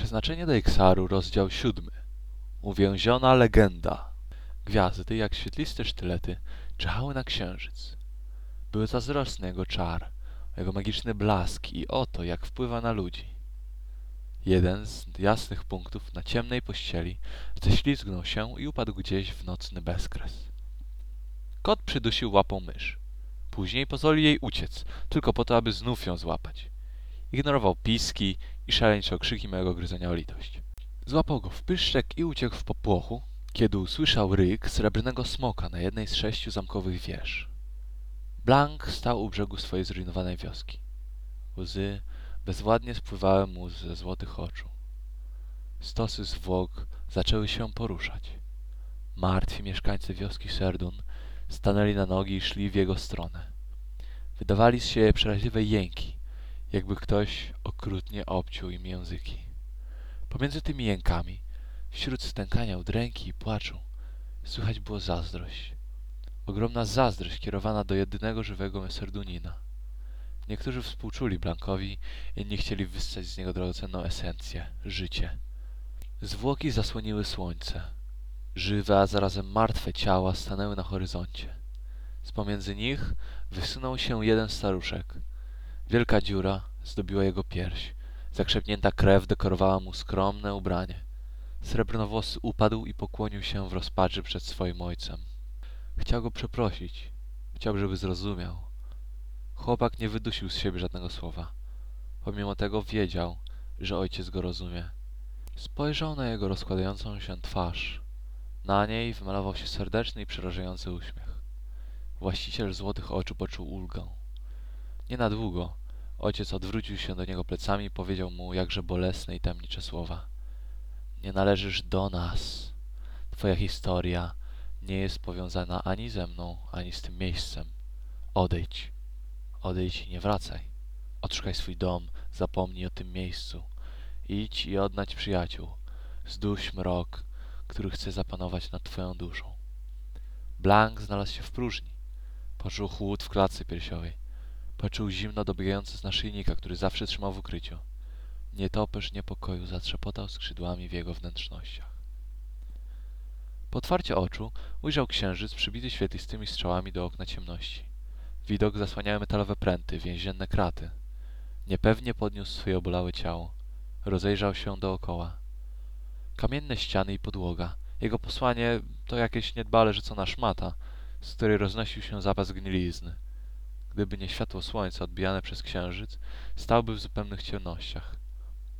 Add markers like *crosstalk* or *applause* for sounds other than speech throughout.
Przeznaczenie do Iksaru, rozdział siódmy. Uwięziona legenda. Gwiazdy, jak świetliste sztylety, czyhały na księżyc. Były zazdrosne jego czar, jego magiczny blask i oto, jak wpływa na ludzi. Jeden z jasnych punktów na ciemnej pościeli ześlizgnął się i upadł gdzieś w nocny bezkres. Kot przydusił łapą mysz. Później pozwolił jej uciec, tylko po to, aby znów ją złapać. Ignorował piski i szaleńcze okrzyki mojego gryzenia o litość. Złapał go w pyszczek i uciekł w popłochu, kiedy usłyszał ryk srebrnego smoka na jednej z sześciu zamkowych wież. Blank stał u brzegu swojej zrujnowanej wioski. Łzy bezwładnie spływały mu ze złotych oczu. Stosy zwłok zaczęły się poruszać. Martwi mieszkańcy wioski Serdun stanęli na nogi i szli w jego stronę. Wydawali z siebie przeraźliwe jęki, jakby ktoś okrutnie obciął im języki. Pomiędzy tymi jękami, wśród stękania udręki i płaczu, słychać było zazdrość. Ogromna zazdrość kierowana do jedynego żywego Serdunina. Niektórzy współczuli Blankowi, inni chcieli wyssać z niego drogocenną esencję, życie. Zwłoki zasłoniły słońce. Żywe, a zarazem martwe ciała stanęły na horyzoncie. Z pomiędzy nich wysunął się jeden staruszek. Wielka dziura zdobiła jego pierś. Zakrzepnięta krew dekorowała mu skromne ubranie. Srebrnowłosy upadł i pokłonił się w rozpaczy przed swoim ojcem. Chciał go przeprosić. Chciał, żeby zrozumiał. Chłopak nie wydusił z siebie żadnego słowa. Pomimo tego wiedział, że ojciec go rozumie. Spojrzał na jego rozkładającą się twarz. Na niej wymalował się serdeczny i przerażający uśmiech. Właściciel złotych oczu poczuł ulgę. Nie na długo. Ojciec odwrócił się do niego plecami i powiedział mu jakże bolesne i tajemnicze słowa. Nie należysz do nas. Twoja historia nie jest powiązana ani ze mną, ani z tym miejscem. Odejdź. Odejdź i nie wracaj. Odszukaj swój dom, zapomnij o tym miejscu. Idź i odnać przyjaciół. Zduś mrok, który chce zapanować nad twoją duszą. Blank znalazł się w próżni. Poczuł chłód w klatce piersiowej. Poczuł zimno dobiegające z naszyjnika, który zawsze trzymał w ukryciu. Nietoperz niepokoju zatrzepotał skrzydłami w jego wnętrznościach. Po otwarciu oczu ujrzał księżyc przybity świetlistymi strzałami do okna ciemności. Widok zasłaniały metalowe pręty, więzienne kraty. Niepewnie podniósł swoje obolałe ciało. Rozejrzał się dookoła. Kamienne ściany i podłoga. Jego posłanie to jakieś niedbale rzucona szmata, z której roznosił się zapas gnilizny. Gdyby nie światło słońca odbijane przez księżyc, stałby w zupełnych ciemnościach.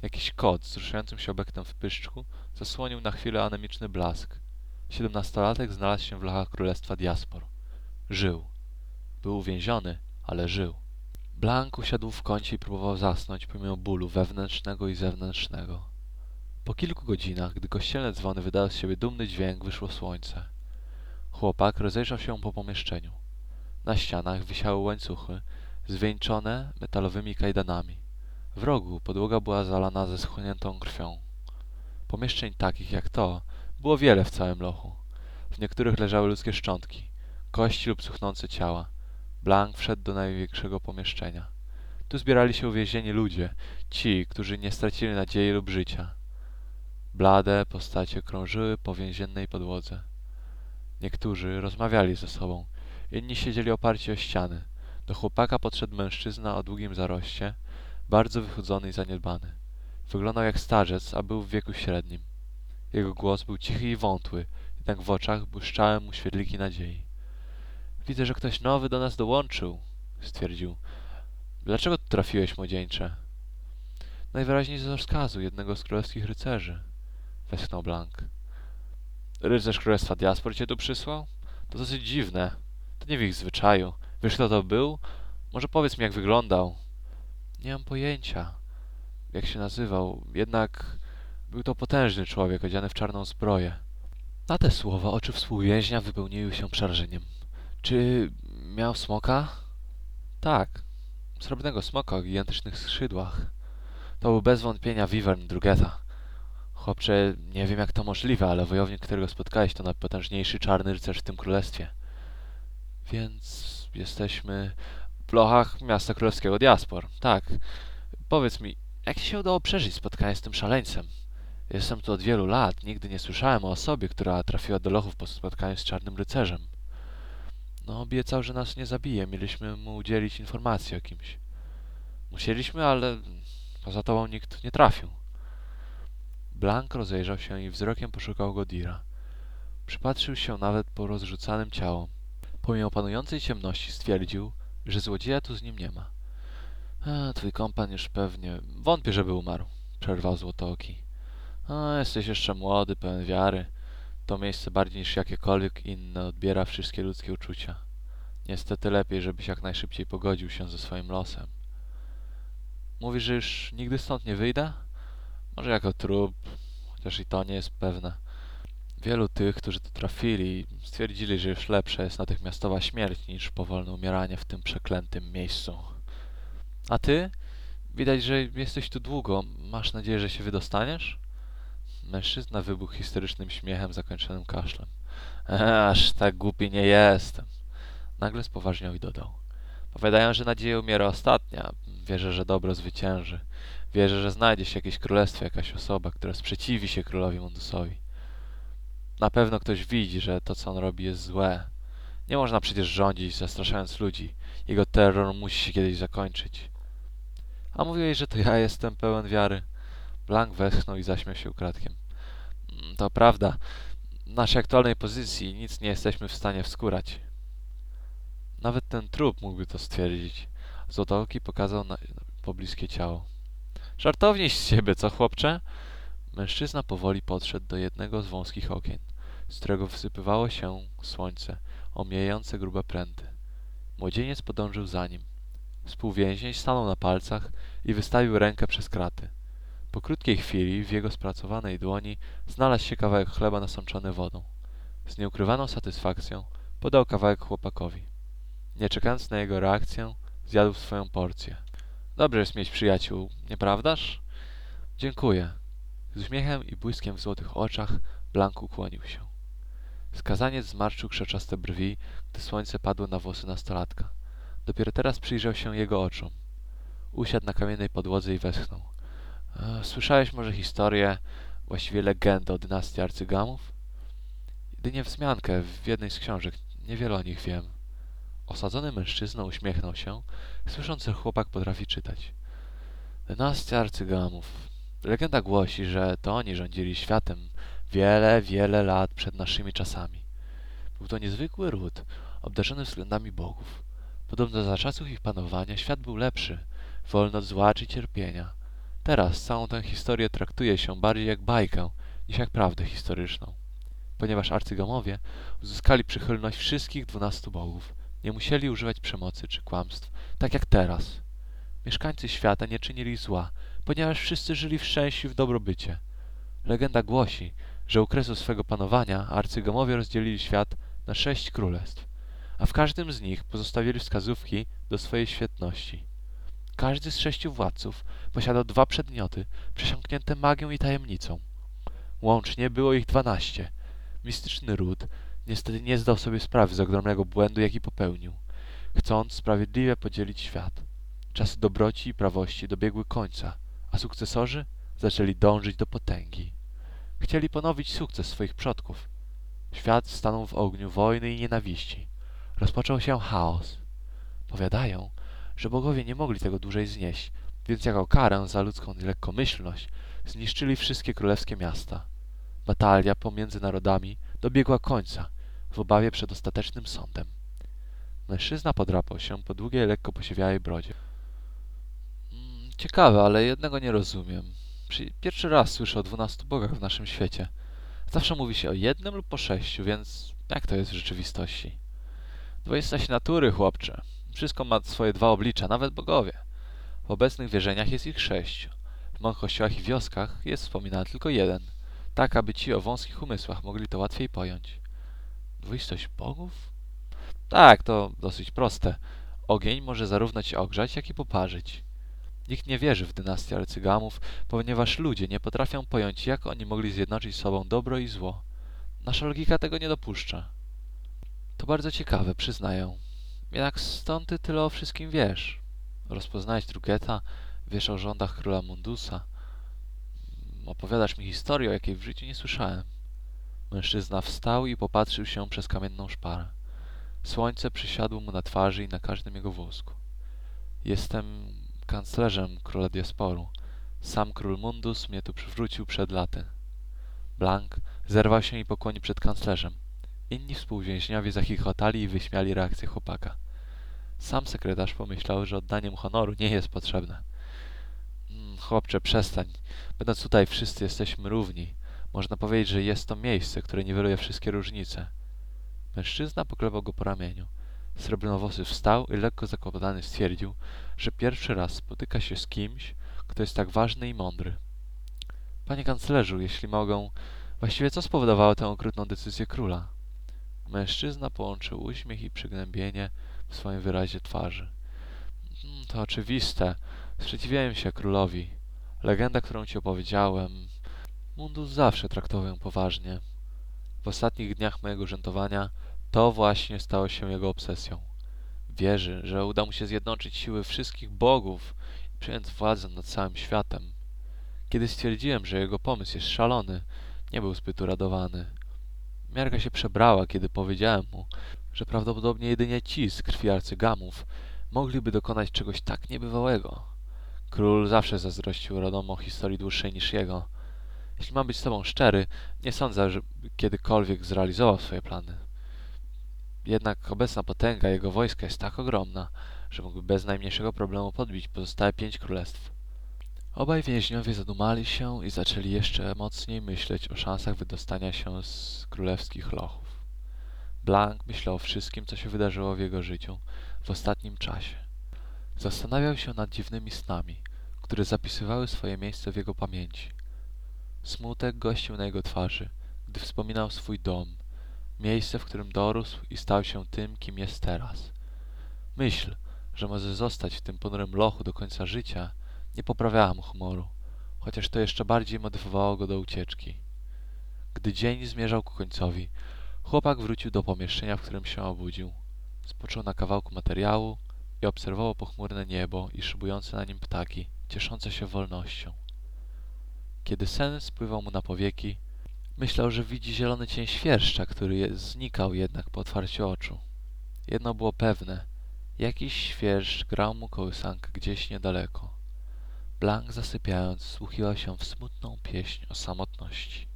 Jakiś kot z ruszającym się obiektem w pyszczku zasłonił na chwilę anemiczny blask. Siedemnastolatek znalazł się w lachach królestwa diaspor. Żył. Był uwięziony, ale żył. Blank usiadł w kącie i próbował zasnąć pomimo bólu wewnętrznego i zewnętrznego. Po kilku godzinach, gdy kościelne dzwony wydały z siebie dumny dźwięk, wyszło słońce. Chłopak rozejrzał się po pomieszczeniu. Na ścianach wisiały łańcuchy, zwieńczone metalowymi kajdanami. W rogu podłoga była zalana ze schłoniętą krwią. Pomieszczeń takich jak to było wiele w całym lochu. W niektórych leżały ludzkie szczątki, kości lub suchnące ciała. Blank wszedł do największego pomieszczenia. Tu zbierali się uwięzieni ludzie, ci, którzy nie stracili nadziei lub życia. Blade postacie krążyły po więziennej podłodze. Niektórzy rozmawiali ze sobą, inni siedzieli oparci o ściany. Do chłopaka podszedł mężczyzna o długim zaroście, bardzo wychudzony i zaniedbany. Wyglądał jak starzec, a był w wieku średnim. Jego głos był cichy i wątły, jednak w oczach błyszczały mu świetliki nadziei. Widzę, że ktoś nowy do nas dołączył, stwierdził. Dlaczego tu trafiłeś, młodzieńcze? Najwyraźniej z rozkazu jednego z królewskich rycerzy, westchnął Blank. Rycerz królestwa diaspor cię tu przysłał? To dosyć dziwne. To nie w ich zwyczaju. Wiesz, kto to był? Może powiedz mi, jak wyglądał. Nie mam pojęcia, jak się nazywał. Jednak był to potężny człowiek, odziany w czarną zbroję. Na te słowa oczy współwięźnia wypełniły się przerażeniem. Czy miał smoka? Tak, srebrnego smoka o gigantycznych skrzydłach. To był bez wątpienia Vivern Drugeta. Chłopcze, nie wiem jak to możliwe, ale wojownik, którego spotkałeś, to najpotężniejszy czarny rycerz w tym królestwie. Więc jesteśmy w lochach miasta królewskiego Diaspor. Tak. Powiedz mi, Jak ci się udało przeżyć spotkanie z tym szaleńcem? Jestem tu od wielu lat, nigdy nie słyszałem o osobie, która trafiła do lochów po spotkaniu z czarnym rycerzem. No, obiecał, że nas nie zabije. Mieliśmy mu udzielić informacji o kimś. Musieliśmy, ale poza tobą nikt nie trafił. Blank rozejrzał się i wzrokiem poszukał Godira. Przypatrzył się nawet po rozrzucanym ciałom. Pomimo panującej ciemności stwierdził, że złodzieja tu z nim nie ma. A, twój kompan już pewnie... Wątpię, żeby umarł, przerwał Złotooki. A, jesteś jeszcze młody, pełen wiary. To miejsce bardziej niż jakiekolwiek inne odbiera wszystkie ludzkie uczucia. Niestety lepiej, żebyś jak najszybciej pogodził się ze swoim losem. Mówisz, że już nigdy stąd nie wyjdę? Może jako trup, chociaż i to nie jest pewne. Wielu tych, którzy tu trafili, stwierdzili, że już lepsza jest natychmiastowa śmierć niż powolne umieranie w tym przeklętym miejscu. A ty? Widać, że jesteś tu długo. Masz nadzieję, że się wydostaniesz? Mężczyzna wybuchł historycznym śmiechem zakończonym kaszlem. *laughs* Aż tak głupi nie jestem. Nagle spoważniał i dodał. Powiadają, że nadzieja umiera ostatnia. Wierzę, że dobro zwycięży. Wierzę, że znajdzie się jakieś królestwo, jakaś osoba, która sprzeciwi się królowi Mundusowi. Na pewno ktoś widzi, że to, co on robi, jest złe. Nie można przecież rządzić, zastraszając ludzi. Jego terror musi się kiedyś zakończyć. A mówiłeś, że to ja jestem pełen wiary. Blank westchnął i zaśmiał się ukradkiem. "Mm, To prawda. W naszej aktualnej pozycji nic nie jesteśmy w stanie wskórać. Nawet ten trup mógłby to stwierdzić. Złotooki pokazał na pobliskie ciało. Żartowniej z siebie, co chłopcze? Mężczyzna powoli podszedł do jednego z wąskich okien, z którego wsypywało się słońce, omijające grube pręty. Młodzieniec podążył za nim. Współwięzień stanął na palcach i wystawił rękę przez kraty. Po krótkiej chwili w jego spracowanej dłoni znalazł się kawałek chleba nasączony wodą. Z nieukrywaną satysfakcją podał kawałek chłopakowi. Nie czekając na jego reakcję, zjadł swoją porcję. Dobrze jest mieć przyjaciół, nieprawdaż? Dziękuję. Z uśmiechem i błyskiem w złotych oczach Blank ukłonił się. Skazaniec zmarszczył krzeczaste brwi, gdy słońce padło na włosy nastolatka. Dopiero teraz przyjrzał się jego oczom. Usiadł na kamiennej podłodze i westchnął. E, Słyszałeś może historię, właściwie legendę o dynastii arcygamów? Jedynie wzmiankę w jednej z książek. Niewiele o nich wiem. Osadzony mężczyzna uśmiechnął się, słysząc, że chłopak potrafi czytać. Dynastia arcygamów. Legenda głosi, że to oni rządzili światem wiele, wiele lat przed naszymi czasami. Był to niezwykły ród, obdarzony względami bogów. Podobno za czasów ich panowania świat był lepszy, wolny od zła czy cierpienia. Teraz całą tę historię traktuje się bardziej jak bajkę, niż jak prawdę historyczną. Ponieważ arcygamowie uzyskali przychylność wszystkich dwunastu bogów, nie musieli używać przemocy czy kłamstw, tak jak teraz. Mieszkańcy świata nie czynili zła, ponieważ wszyscy żyli w szczęściu i w dobrobycie. Legenda głosi, że u kresu swego panowania arcygamowie rozdzielili świat na sześć królestw, a w każdym z nich pozostawili wskazówki do swojej świetności. Każdy z sześciu władców posiadał dwa przedmioty przesiąknięte magią i tajemnicą. Łącznie było ich dwanaście. Mistyczny ród niestety nie zdał sobie sprawy z ogromnego błędu, jaki popełnił, chcąc sprawiedliwie podzielić świat. Czasy dobroci i prawości dobiegły końca, a sukcesorzy zaczęli dążyć do potęgi. Chcieli ponowić sukces swoich przodków. Świat stanął w ogniu wojny i nienawiści. Rozpoczął się chaos. Powiadają, że bogowie nie mogli tego dłużej znieść, więc jako karę za ludzką lekkomyślność zniszczyli wszystkie królewskie miasta. Batalia pomiędzy narodami dobiegła końca w obawie przed ostatecznym sądem. Mężczyzna podrapał się po długiej, lekko posiewiałej brodzie. Mm, Ciekawe, ale jednego nie rozumiem. Przy- Pierwszy raz słyszę o dwunastu bogach w naszym świecie. Zawsze mówi się o jednym lub o sześciu, więc jak to jest w rzeczywistości? Dwoistość natury, chłopcze. Wszystko ma swoje dwa oblicza, nawet bogowie. W obecnych wierzeniach jest ich sześciu. W małych kościołach i wioskach jest wspominany tylko jeden. Tak, aby ci o wąskich umysłach mogli to łatwiej pojąć. Dwoistość bogów? Tak, to dosyć proste. Ogień może zarówno ci ogrzać, jak i poparzyć. Nikt nie wierzy w dynastię arcygamów, ponieważ ludzie nie potrafią pojąć, jak oni mogli zjednoczyć sobą dobro i zło. Nasza logika tego nie dopuszcza. To bardzo ciekawe, przyznaję. Jednak stąd ty tyle o wszystkim wiesz. Rozpoznałeś Drugeta, Wiesz o rządach króla Mundusa? Opowiadasz mi historię, o jakiej w życiu nie słyszałem. Mężczyzna wstał i popatrzył się przez kamienną szparę. Słońce przysiadło mu na twarzy i na każdym jego włosku. Jestem kanclerzem króla Diasporu. Sam król Mundus mnie tu przywrócił przed laty. Blank zerwał się i pokłonił przed kanclerzem. Inni współwięźniowie zachichotali i wyśmiali reakcję chłopaka. Sam sekretarz pomyślał, że oddanie mu honoru nie jest potrzebne. Mm, chłopcze, przestań. Będąc tutaj, wszyscy jesteśmy równi. Można powiedzieć, że jest to miejsce, które niweluje wszystkie różnice. Mężczyzna poklepał go po ramieniu. Srebrnowłosy wstał i lekko zakłopotany stwierdził, że pierwszy raz spotyka się z kimś, kto jest tak ważny i mądry. Panie kanclerzu, jeśli mogą, właściwie co spowodowało tę okrutną decyzję króla? Mężczyzna połączył uśmiech i przygnębienie w swoim wyrazie twarzy. "Mm, To oczywiste. Sprzeciwiałem się królowi. Legenda, którą ci opowiedziałem, Mundus zawsze traktował ją poważnie. W ostatnich dniach mojego urzędowania to właśnie stało się jego obsesją. Wierzy, że uda mu się zjednoczyć siły wszystkich bogów i przejąć władzę nad całym światem. Kiedy stwierdziłem, że jego pomysł jest szalony, nie był zbyt uradowany. Miarka się przebrała, kiedy powiedziałem mu, że prawdopodobnie jedynie ci z krwi arcygamów mogliby dokonać czegoś tak niebywałego. Król zawsze zazdrościł rodom o historii dłuższej niż jego. Jeśli mam być z tobą szczery, nie sądzę, że kiedykolwiek zrealizował swoje plany. Jednak obecna potęga jego wojska jest tak ogromna, że mógłby bez najmniejszego problemu podbić pozostałe pięć królestw. Obaj więźniowie zadumali się i zaczęli jeszcze mocniej myśleć o szansach wydostania się z królewskich lochów. Blank myślał o wszystkim, co się wydarzyło w jego życiu w ostatnim czasie. Zastanawiał się nad dziwnymi snami, które zapisywały swoje miejsce w jego pamięci. Smutek gościł na jego twarzy, gdy wspominał swój dom, miejsce, w którym dorósł i stał się tym, kim jest teraz. Myśl, że może zostać w tym ponurym lochu do końca życia, nie poprawiała mu humoru, chociaż to jeszcze bardziej motywowało go do ucieczki. Gdy dzień zmierzał ku końcowi, chłopak wrócił do pomieszczenia, w którym się obudził. Spoczął na kawałku materiału i obserwował pochmurne niebo i szybujące na nim ptaki, cieszące się wolnością. Kiedy sen spływał mu na powieki, myślał, że widzi zielony cień świerszcza, który znikał jednak po otwarciu oczu. Jedno było pewne, jakiś świerszcz grał mu kołysankę gdzieś niedaleko. Blank zasypiając wsłuchiwał się w smutną pieśń o samotności.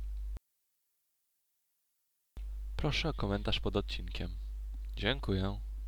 Proszę o komentarz pod odcinkiem. Dziękuję.